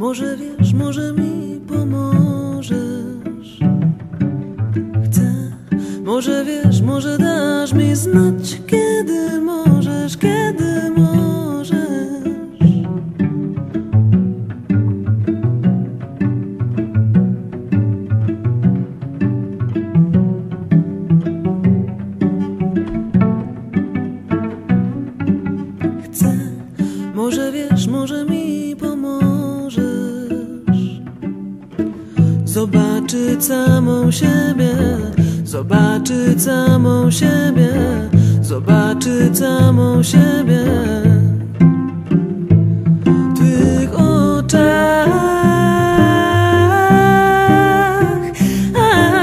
Może wiesz, może mi pomożesz. Chcę, może wiesz, może dasz mi znać, kiedy Zobaczyć samą siebie, zobaczyć samą siebie, zobaczyć samą siebie. A.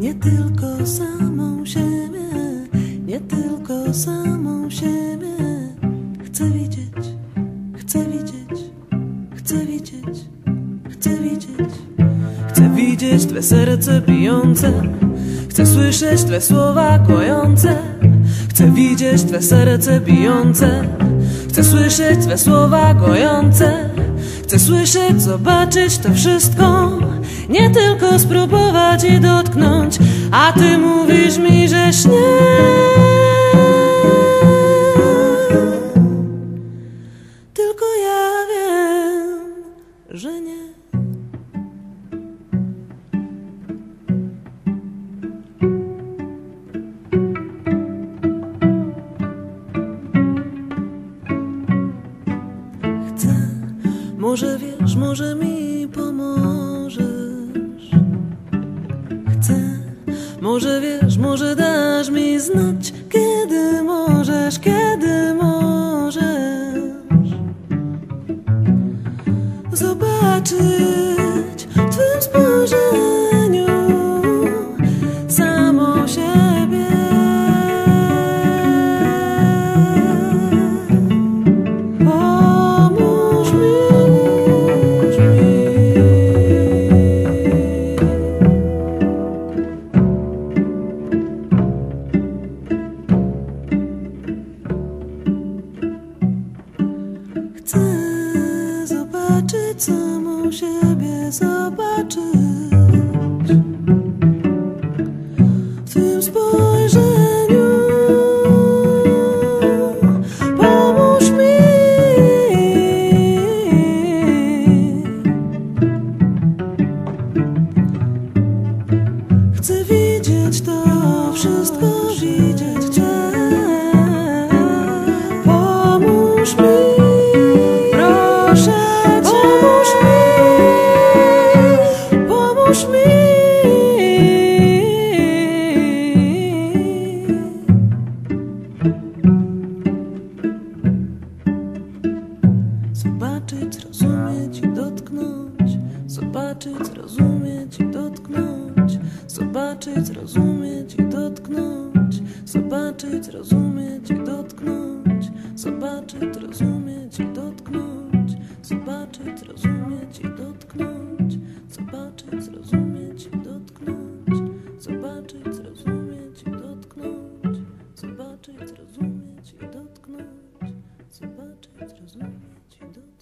Nie tylko samą siebie, nie tylko samą widzieć, chcę widzieć, chcę widzieć, chcę widzieć. Chcę widzieć Twe serce bijące, chcę słyszeć Twe słowa kojące. Chcę widzieć Twe serce bijące, chcę słyszeć Twe słowa kojące. Chcę słyszeć, zobaczyć to wszystko, nie tylko spróbować i dotknąć, a Ty mówisz mi, że nie. Że nie. Chcę, może wiesz, może mi pomożesz. Chcę, może wiesz, może dasz zobaczyć. Twym spojrzeniu siebie, zobaczyć w Twym spojrzeniu. Pomóż mi. Chcę widzieć to wszystko, Zobaczyć, rozumieć i dotknąć. Zobaczyć, rozumieć i dotknąć. Zobaczyć, rozumieć i dotknąć. Zobaczyć, rozumieć i dotknąć. Zobaczyć, rozumieć i dotknąć. Zobaczyć, rozumieć i dotknąć. Zobaczyć, zrozumieć i dotknąć. Zobaczyć, zrozumieć i dotknąć. Zobaczyć, zrozumieć i dotknąć. Zobaczyć, zrozumieć i dotknąć.